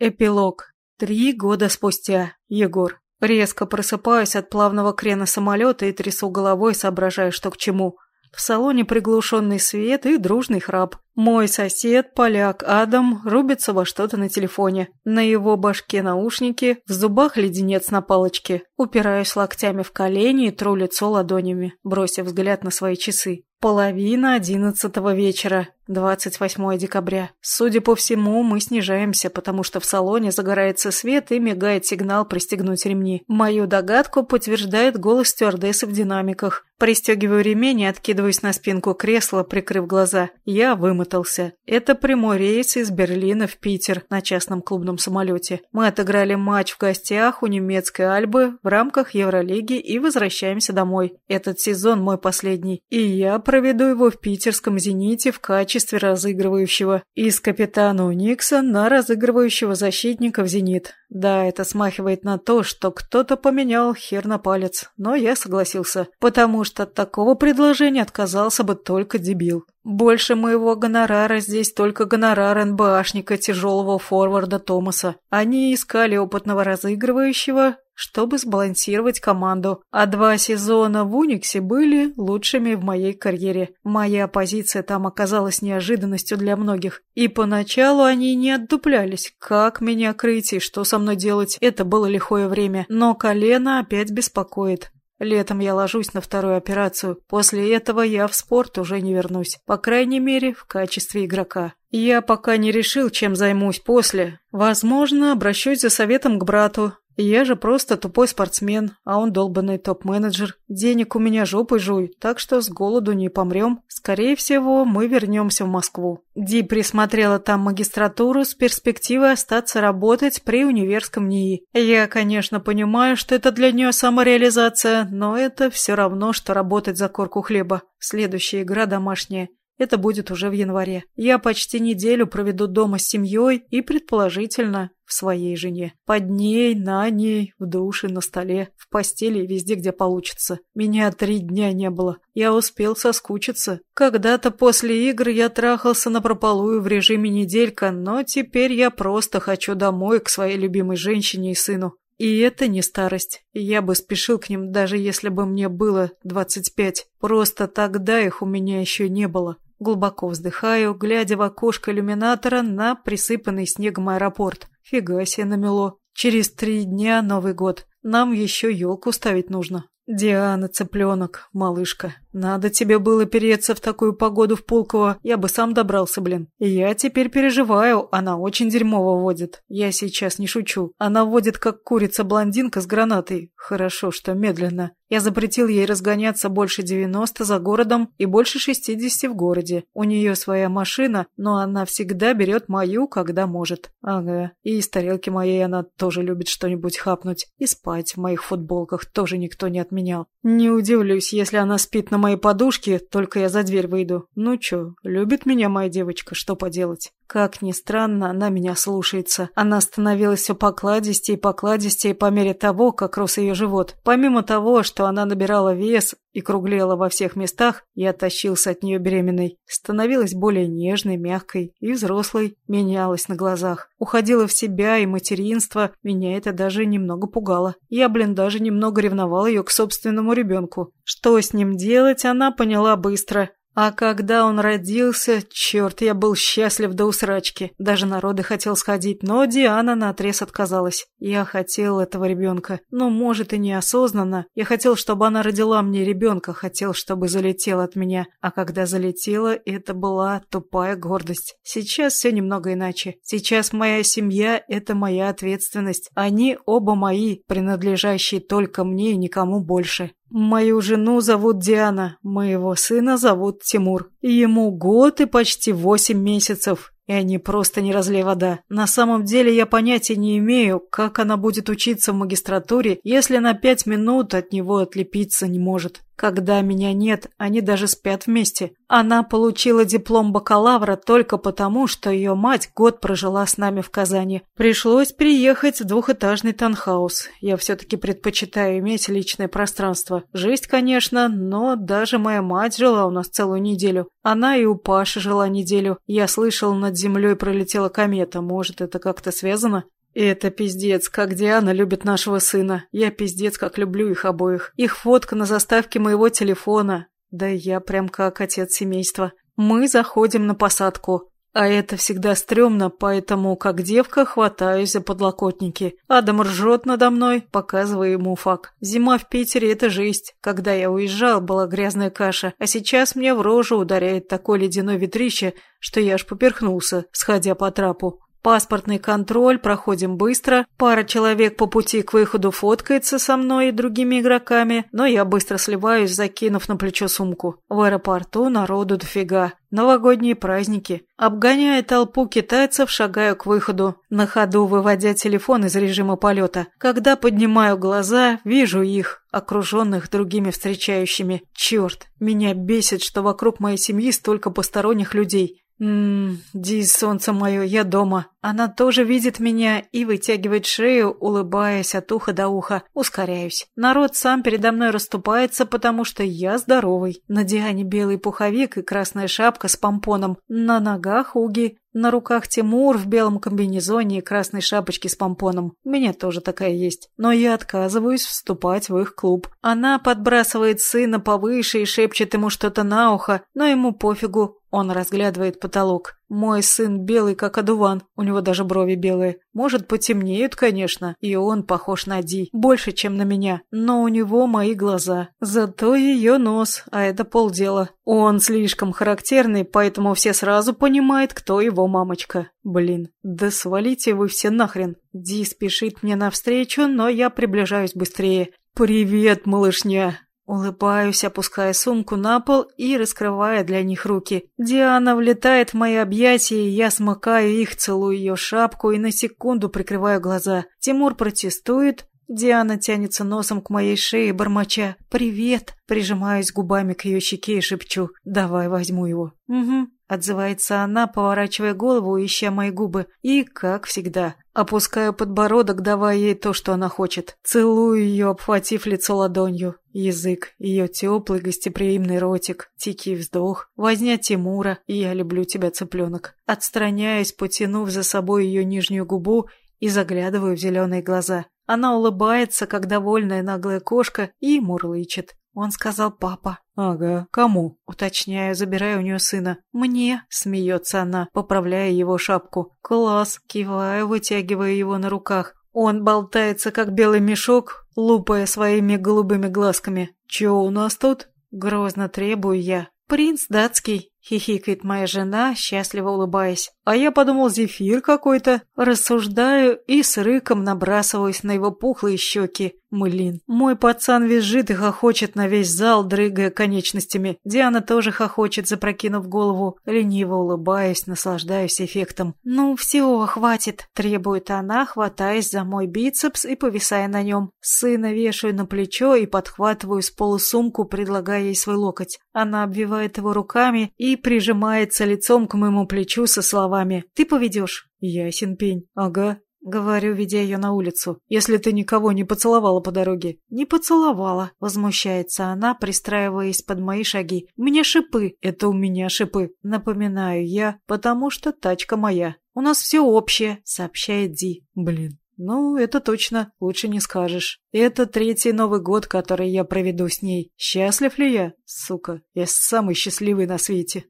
Эпилог. Три года спустя. Егор. Резко просыпаюсь от плавного крена самолета и трясу головой, соображая, что к чему. В салоне приглушенный свет и дружный храп. Мой сосед, поляк Адам, рубится во что-то на телефоне. На его башке наушники, в зубах леденец на палочке. Упираюсь локтями в колени и тру лицо ладонями, бросив взгляд на свои часы. Половина одиннадцатого вечера, 28 декабря. Судя по всему, мы снижаемся, потому что в салоне загорается свет и мигает сигнал пристегнуть ремни. Мою догадку подтверждает голос стюардессы в динамиках. Пристегиваю ремень и откидываюсь на спинку кресла, прикрыв глаза. Я вымотался. Это прямой рейс из Берлина в Питер на частном клубном самолете. Мы отыграли матч в гостях у немецкой Альбы в рамках Евролиги и возвращаемся домой. Этот сезон мой последний. И я проведу его в питерском «Зените» в качестве разыгрывающего. Из капитана Уникса на разыгрывающего защитника в «Зенит». Да, это смахивает на то, что кто-то поменял хер на палец. Но я согласился, потому что от такого предложения отказался бы только дебил. Больше моего гонорара здесь только гонорар НБАшника тяжелого форварда Томаса. Они искали опытного разыгрывающего, чтобы сбалансировать команду, а два сезона в Униксе были лучшими в моей карьере. Моя позиция там оказалась неожиданностью для многих, и поначалу они не отдуплялись, как меня крыть и что со мной делать, это было лихое время, но колено опять беспокоит. Летом я ложусь на вторую операцию. После этого я в спорт уже не вернусь. По крайней мере, в качестве игрока. Я пока не решил, чем займусь после. Возможно, обращусь за советом к брату. Я же просто тупой спортсмен, а он долбанный топ-менеджер. Денег у меня жопой жуй, так что с голоду не помрем. Скорее всего, мы вернемся в Москву. Ди присмотрела там магистратуру с перспективой остаться работать при универском НИИ. Я, конечно, понимаю, что это для нее самореализация, но это все равно, что работать за корку хлеба. Следующая игра домашняя. Это будет уже в январе. Я почти неделю проведу дома с семьей и, предположительно, в своей жене. Под ней, на ней, в душе, на столе, в постели везде, где получится. Меня три дня не было. Я успел соскучиться. Когда-то после игр я трахался на прополую в режиме неделька, но теперь я просто хочу домой к своей любимой женщине и сыну. И это не старость. Я бы спешил к ним, даже если бы мне было двадцать пять. Просто тогда их у меня еще не было. Глубоко вздыхаю, глядя в окошко иллюминатора на присыпанный снегом аэропорт. Фига себе намело. Через три дня Новый год. Нам еще елку ставить нужно. «Диана, цыпленок, малышка, надо тебе было переться в такую погоду в Пулково, я бы сам добрался, блин. Я теперь переживаю, она очень дерьмово водит. Я сейчас не шучу. Она водит, как курица-блондинка с гранатой. Хорошо, что медленно. Я запретил ей разгоняться больше 90 за городом и больше 60 в городе. У нее своя машина, но она всегда берет мою, когда может. Ага, и из тарелки моей она тоже любит что-нибудь хапнуть. И спать в моих футболках тоже никто не отменял. Не удивлюсь, если она спит на моей подушке, только я за дверь выйду. Ну чё, любит меня моя девочка, что поделать? Как ни странно, она меня слушается. Она становилась все покладистее и покладистее по мере того, как рос ее живот. Помимо того, что она набирала вес и круглела во всех местах, я тащился от нее беременной. Становилась более нежной, мягкой и взрослой, менялась на глазах. Уходила в себя и материнство, меня это даже немного пугало. Я, блин, даже немного ревновал ее к собственному ребенку. Что с ним делать, она поняла быстро. А когда он родился, черт, я был счастлив до усрачки. Даже народы хотел сходить, но Диана наотрез отказалась. Я хотел этого ребенка, но, может, и неосознанно. Я хотел, чтобы она родила мне ребенка, хотел, чтобы залетела от меня. А когда залетела, это была тупая гордость. Сейчас все немного иначе. Сейчас моя семья – это моя ответственность. Они оба мои, принадлежащие только мне и никому больше. Мою жену зовут Диана, моего сына зовут Тимур. Ему год и почти восемь месяцев. И они просто не разлей вода. На самом деле я понятия не имею, как она будет учиться в магистратуре, если на пять минут от него отлепиться не может. Когда меня нет, они даже спят вместе. Она получила диплом бакалавра только потому, что ее мать год прожила с нами в Казани. Пришлось приехать в двухэтажный танхаус. Я все-таки предпочитаю иметь личное пространство. Жесть, конечно, но даже моя мать жила у нас целую неделю. Она и у Паши жила неделю. Я слышал, на землей пролетела комета. Может, это как-то связано? Это пиздец, как Диана любит нашего сына. Я пиздец, как люблю их обоих. Их фотка на заставке моего телефона. Да я прям как отец семейства. Мы заходим на посадку. А это всегда стрёмно, поэтому, как девка, хватаюсь за подлокотники. Адам ржет надо мной, показывая ему фак. Зима в Питере – это жесть. Когда я уезжал, была грязная каша, а сейчас мне в рожу ударяет такое ледяное ветрище, что я аж поперхнулся, сходя по трапу. Паспортный контроль проходим быстро, пара человек по пути к выходу фоткается со мной и другими игроками, но я быстро сливаюсь, закинув на плечо сумку. В аэропорту народу дофига. Новогодние праздники. Обгоняя толпу китайцев, шагаю к выходу, на ходу выводя телефон из режима полета. Когда поднимаю глаза, вижу их, окруженных другими встречающими. Черт, меня бесит, что вокруг моей семьи столько посторонних людей. «Ммм, Ди, солнце мое, я дома. Она тоже видит меня и вытягивает шею, улыбаясь от уха до уха. Ускоряюсь. Народ сам передо мной расступается, потому что я здоровый. На Диане белый пуховик и красная шапка с помпоном. На ногах уги. На руках Тимур в белом комбинезоне и красной шапочке с помпоном. У меня тоже такая есть. Но я отказываюсь вступать в их клуб. Она подбрасывает сына повыше и шепчет ему что-то на ухо, но ему пофигу. Он разглядывает потолок. Мой сын белый, как одуван, у него даже брови белые. Может, потемнеют, конечно, и он похож на Ди, больше, чем на меня, но у него мои глаза. Зато ее нос, а это полдела. Он слишком характерный, поэтому все сразу понимают, кто его мамочка. Блин, да свалите вы все нахрен. Ди спешит мне навстречу, но я приближаюсь быстрее. «Привет, малышня!» Улыбаюсь, опуская сумку на пол и раскрывая для них руки. Диана влетает в мои объятия, я смыкаю их, целую ее шапку и на секунду прикрываю глаза. Тимур протестует. Диана тянется носом к моей шее, бормоча «Привет!» Прижимаюсь губами к ее щеке и шепчу «Давай возьму его». «Угу». Отзывается она, поворачивая голову, ища мои губы. И, как всегда, опускаю подбородок, давая ей то, что она хочет. Целую ее, обхватив лицо ладонью. Язык, ее теплый гостеприимный ротик, тихий вздох, возня Тимура, я люблю тебя, цыпленок. Отстраняюсь, потянув за собой ее нижнюю губу и заглядываю в зеленые глаза. Она улыбается, как довольная наглая кошка, и мурлычет. Он сказал папа. «Ага, кому?» Уточняю, забирая у нее сына. «Мне», — смеется она, поправляя его шапку. «Класс», — киваю, вытягивая его на руках. Он болтается, как белый мешок, лупая своими голубыми глазками. «Чё у нас тут?» Грозно требую я. «Принц датский», — хихикает моя жена, счастливо улыбаясь. А я подумал, зефир какой-то. Рассуждаю и с рыком набрасываюсь на его пухлые щеки. Млин. Мой пацан визжит и хохочет на весь зал, дрыгая конечностями. Диана тоже хохочет, запрокинув голову. Лениво улыбаясь, наслаждаюсь эффектом. «Ну, всего хватит», — требует она, хватаясь за мой бицепс и повисая на нем. Сына вешаю на плечо и подхватываю с пола сумку, предлагая ей свой локоть. Она обвивает его руками и прижимается лицом к моему плечу со словами словами «Ты поведешь?» «Ясен пень». «Ага». Говорю, ведя ее на улицу. «Если ты никого не поцеловала по дороге». «Не поцеловала», — возмущается она, пристраиваясь под мои шаги. «У меня шипы». «Это у меня шипы». Напоминаю я, потому что тачка моя. «У нас все общее», — сообщает Ди. «Блин, «Ну, это точно, лучше не скажешь. Это третий Новый год, который я проведу с ней. Счастлив ли я? Сука, я самый счастливый на свете».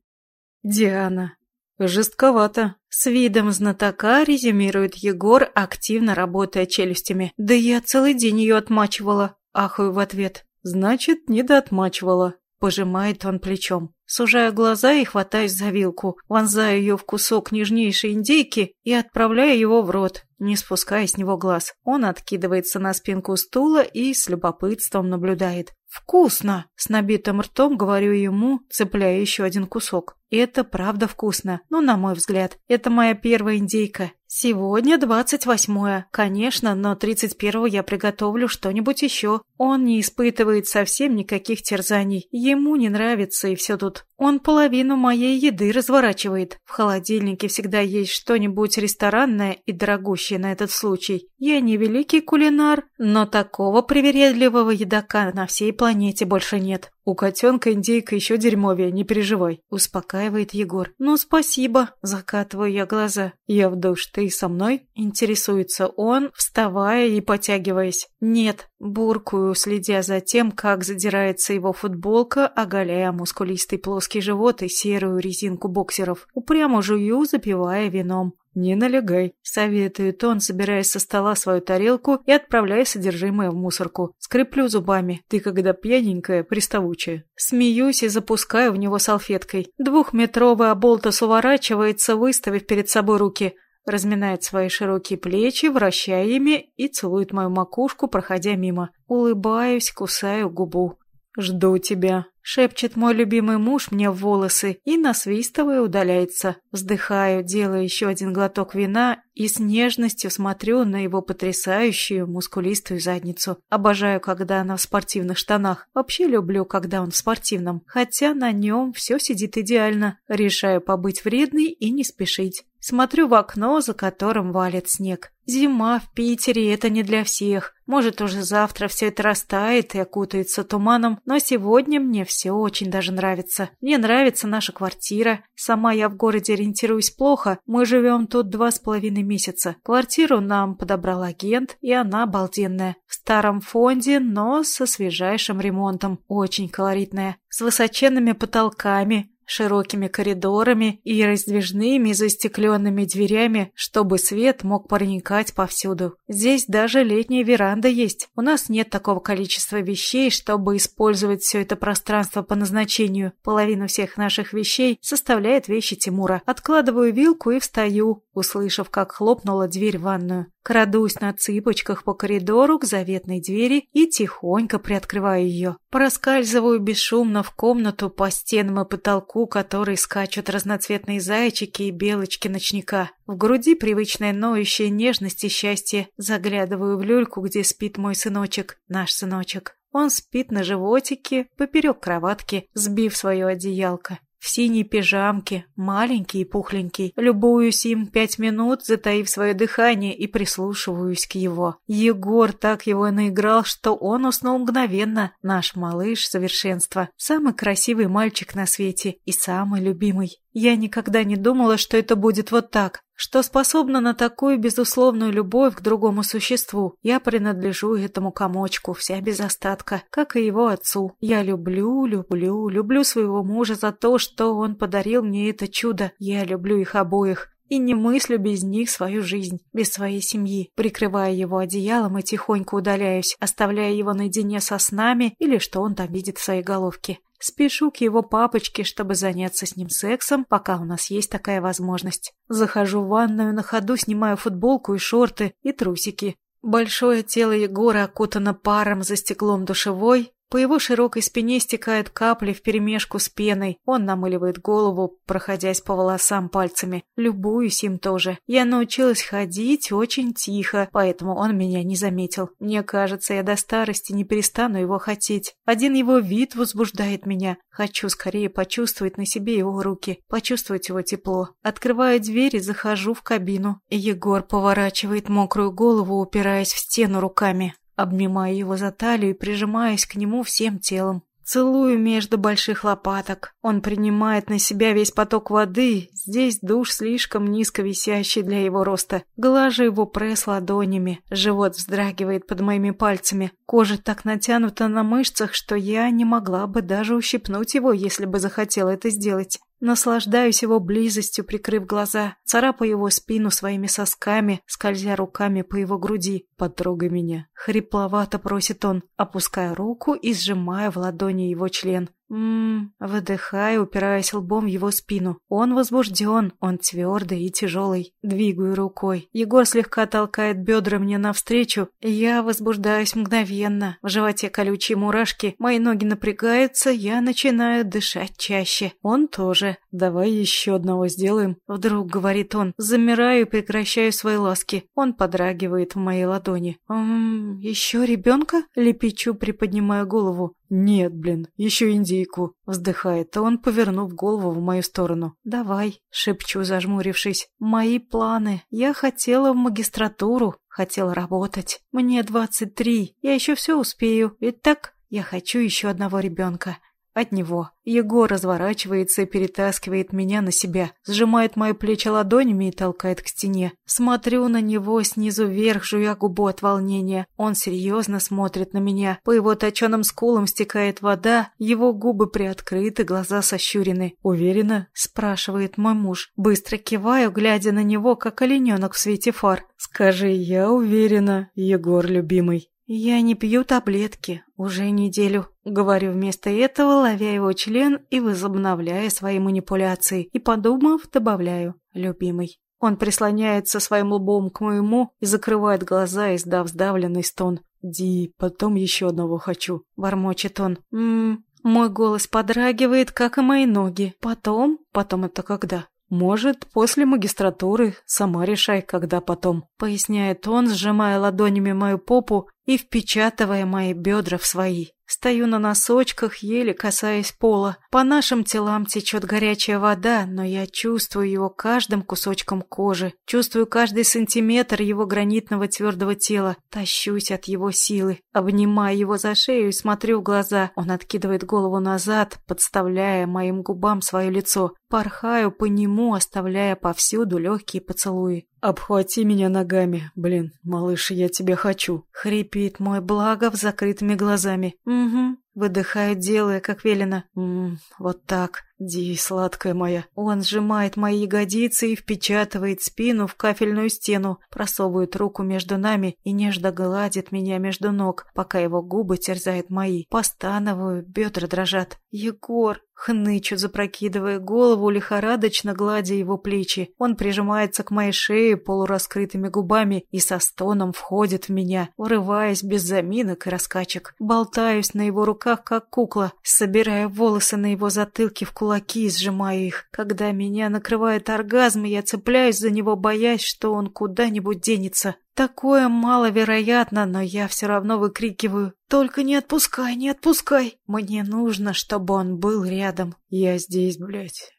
Диана. «Жестковато». С видом знатока резюмирует Егор, активно работая челюстями. «Да я целый день ее отмачивала». Ахаю в ответ. «Значит, не доотмачивала». Пожимает он плечом. Сужаю глаза и хватаюсь за вилку, вонзаю ее в кусок нежнейшей индейки и отправляю его в рот, не спуская с него глаз. Он откидывается на спинку стула и с любопытством наблюдает. «Вкусно!» — с набитым ртом говорю ему, цепляя еще один кусок. Это правда вкусно, но, на мой взгляд, это моя первая индейка. Сегодня двадцать восьмое, конечно, но тридцать первого я приготовлю что-нибудь еще. Он не испытывает совсем никаких терзаний. Ему не нравится и все тут. Он половину моей еды разворачивает. В холодильнике всегда есть что-нибудь ресторанное и дорогущее на этот случай. Я не великий кулинар, но такого привередливого едока на всей планете больше нет. У котенка индейка еще дерьмовее, не переживай», — успокаивает Егор. «Ну, спасибо», — закатываю я глаза. «Я в душ, ты со мной?» — интересуется он, вставая и потягиваясь. «Нет», — буркую, следя за тем, как задирается его футболка, оголяя мускулистый плоский живот и серую резинку боксеров. Упрямо жую, запивая вином. «Не налегай», — советует он, собирая со стола свою тарелку и отправляя содержимое в мусорку. Скреплю зубами. «Ты, когда пьяненькая, приставучая». Смеюсь и запускаю в него салфеткой. Двухметровый оболтус уворачивается, выставив перед собой руки. Разминает свои широкие плечи, вращая ими и целует мою макушку, проходя мимо. Улыбаюсь, кусаю губу. «Жду тебя», — шепчет мой любимый муж мне в волосы и, насвистывая, удаляется. Вздыхаю, делаю еще один глоток вина и с нежностью смотрю на его потрясающую мускулистую задницу. Обожаю, когда она в спортивных штанах. Вообще люблю, когда он в спортивном. Хотя на нем все сидит идеально. Решаю побыть вредной и не спешить. Смотрю в окно, за которым валит снег. Зима в Питере — это не для всех. Может, уже завтра все это растает и окутается туманом, но сегодня мне все очень даже нравится. Мне нравится наша квартира. Сама я в городе ориентируюсь плохо. Мы живем тут два с половиной месяца. Квартиру нам подобрал агент, и она обалденная. В старом фонде, но со свежайшим ремонтом. Очень колоритная. С высоченными потолками, широкими коридорами и раздвижными застекленными дверями, чтобы свет мог проникать повсюду. Здесь даже летняя веранда есть. У нас нет такого количества вещей, чтобы использовать все это пространство по назначению. Половину всех наших вещей составляет вещи Тимура. Откладываю вилку и встаю, услышав, как хлопнула дверь в ванную. Крадусь на цыпочках по коридору к заветной двери и тихонько приоткрываю ее. Проскальзываю бесшумно в комнату по стенам и потолку, которые скачут разноцветные зайчики и белочки ночника. В груди привычная ноющая нежность и счастье. Заглядываю в люльку, где спит мой сыночек, наш сыночек. Он спит на животике, поперек кроватки, сбив свое одеялко. В синей пижамке, маленький и пухленький. Любуюсь им пять минут, затаив свое дыхание и прислушиваюсь к его. Егор так его наиграл, что он уснул мгновенно. Наш малыш совершенства. Самый красивый мальчик на свете и самый любимый. Я никогда не думала, что это будет вот так, что способна на такую безусловную любовь к другому существу. Я принадлежу этому комочку, вся без остатка, как и его отцу. Я люблю, люблю, люблю своего мужа за то, что он подарил мне это чудо. Я люблю их обоих и не мыслю без них свою жизнь, без своей семьи, прикрывая его одеялом и тихонько удаляюсь, оставляя его наедине со снами или что он там видит в своей головке. Спешу к его папочке, чтобы заняться с ним сексом, пока у нас есть такая возможность. Захожу в ванную, на ходу снимаю футболку и шорты, и трусики. Большое тело Егора окутано паром за стеклом душевой, по его широкой спине стекают капли вперемешку с пеной. Он намыливает голову, проходясь по волосам пальцами. Любуюсь им тоже. Я научилась ходить очень тихо, поэтому он меня не заметил. Мне кажется, я до старости не перестану его хотеть. Один его вид возбуждает меня. Хочу скорее почувствовать на себе его руки, почувствовать его тепло. Открываю дверь и захожу в кабину. Егор поворачивает мокрую голову, упираясь в стену руками. Обнимаю его за талию и прижимаюсь к нему всем телом. Целую между больших лопаток. Он принимает на себя весь поток воды. Здесь душ слишком низко висящий для его роста. Глажу его пресс ладонями. Живот вздрагивает под моими пальцами. Кожа так натянута на мышцах, что я не могла бы даже ущипнуть его, если бы захотела это сделать. Наслаждаюсь его близостью, прикрыв глаза, царапаю его спину своими сосками, скользя руками по его груди. «Потрогай меня!» Хрипловато просит он, опуская руку и сжимая в ладони его член. Ммм, выдыхаю, упираясь лбом в его спину. Он возбужден, он твердый и тяжелый. Двигаю рукой. Егор слегка толкает бедра мне навстречу. Я возбуждаюсь мгновенно. В животе колючие мурашки. Мои ноги напрягаются, я начинаю дышать чаще. Он тоже. «Давай еще одного сделаем», — вдруг говорит он. Замираю и прекращаю свои ласки. Он подрагивает в моей ладони. «Ммм, еще ребенка?» — лепечу, приподнимая голову. «Нет, блин, еще индейку», — вздыхает он, повернув голову в мою сторону. «Давай», — шепчу, зажмурившись. «Мои планы. Я хотела в магистратуру, хотела работать. Мне двадцать три, я еще все успею, ведь так?» Я хочу еще одного ребенка. От него. Егор разворачивается и перетаскивает меня на себя, сжимает мои плечи ладонями и толкает к стене. Смотрю на него снизу вверх, жуя губу от волнения. Он серьезно смотрит на меня. По его точеным скулам стекает вода, его губы приоткрыты, глаза сощурены. «Уверена?» – спрашивает мой муж. Быстро киваю, глядя на него, как олененок в свете фар. «Скажи, я уверена, Егор любимый». «Я не пью таблетки. Уже неделю». Говорю вместо этого, ловя его член и возобновляя свои манипуляции. И, подумав, добавляю «любимый». Он прислоняется своим лбом к моему и закрывает глаза, издав сдавленный стон. «Ди, потом еще одного хочу», — бормочет он. «Ммм...» Мой голос подрагивает, как и мои ноги. «Потом? Потом это когда?» «Может, после магистратуры. Сама решай, когда потом», — поясняет он, сжимая ладонями мою попу и впечатывая мои бедра в свои. Стою на носочках, еле касаясь пола. По нашим телам течет горячая вода, но я чувствую его каждым кусочком кожи. Чувствую каждый сантиметр его гранитного твердого тела. Тащусь от его силы. Обнимаю его за шею и смотрю в глаза. Он откидывает голову назад, подставляя моим губам свое лицо. Порхаю по нему, оставляя повсюду легкие поцелуи. «Обхвати меня ногами, блин, малыш, я тебя хочу», — хрипит мой благо с закрытыми глазами. «Угу», — выдыхаю, делая, как велено. «Ммм, вот так». Ди, сладкая моя. Он сжимает мои ягодицы и впечатывает спину в кафельную стену, просовывает руку между нами и нежно гладит меня между ног, пока его губы терзают мои. Постановую, бедра дрожат. «Егор!» Хнычу, запрокидывая голову, лихорадочно гладя его плечи. Он прижимается к моей шее полураскрытыми губами и со стоном входит в меня, врываясь без заминок и раскачек. Болтаюсь на его руках, как кукла, собирая волосы на его затылке в кулак кулаки, сжимаю их. Когда меня накрывает оргазм, я цепляюсь за него, боясь, что он куда-нибудь денется. Такое маловероятно, но я все равно выкрикиваю «Только не отпускай, не отпускай!» Мне нужно, чтобы он был рядом. Я здесь, блядь.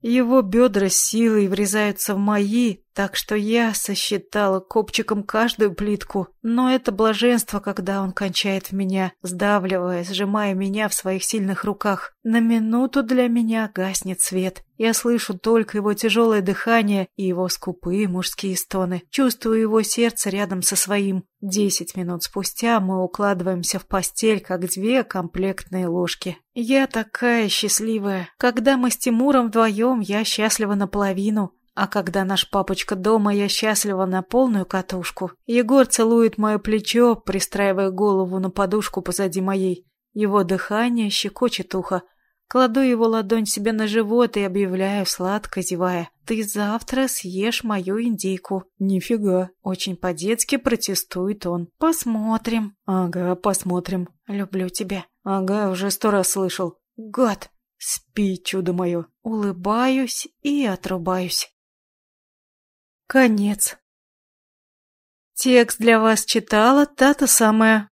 Его бедра силой врезаются в мои, так что я сосчитала копчиком каждую плитку. Но это блаженство, когда он кончает в меня, сдавливая, сжимая меня в своих сильных руках. На минуту для меня гаснет свет. Я слышу только его тяжелое дыхание и его скупые мужские стоны. Чувствую его сердце рядом со своим. Десять минут спустя мы укладываемся в постель, как две комплектные ложки. Я такая счастливая. Когда мы с Тимуром вдвоем, я счастлива наполовину. А когда наш папочка дома, я счастлива на полную катушку. Егор целует мое плечо, пристраивая голову на подушку позади моей. Его дыхание щекочет ухо. Кладу его ладонь себе на живот и объявляю, сладко зевая. «Ты завтра съешь мою индейку». «Нифига». Очень по-детски протестует он. «Посмотрим». «Ага, посмотрим». «Люблю тебя». «Ага, уже сто раз слышал». «Гад». «Спи, чудо мое». Улыбаюсь и отрубаюсь. Конец. Текст для вас читала та-то самая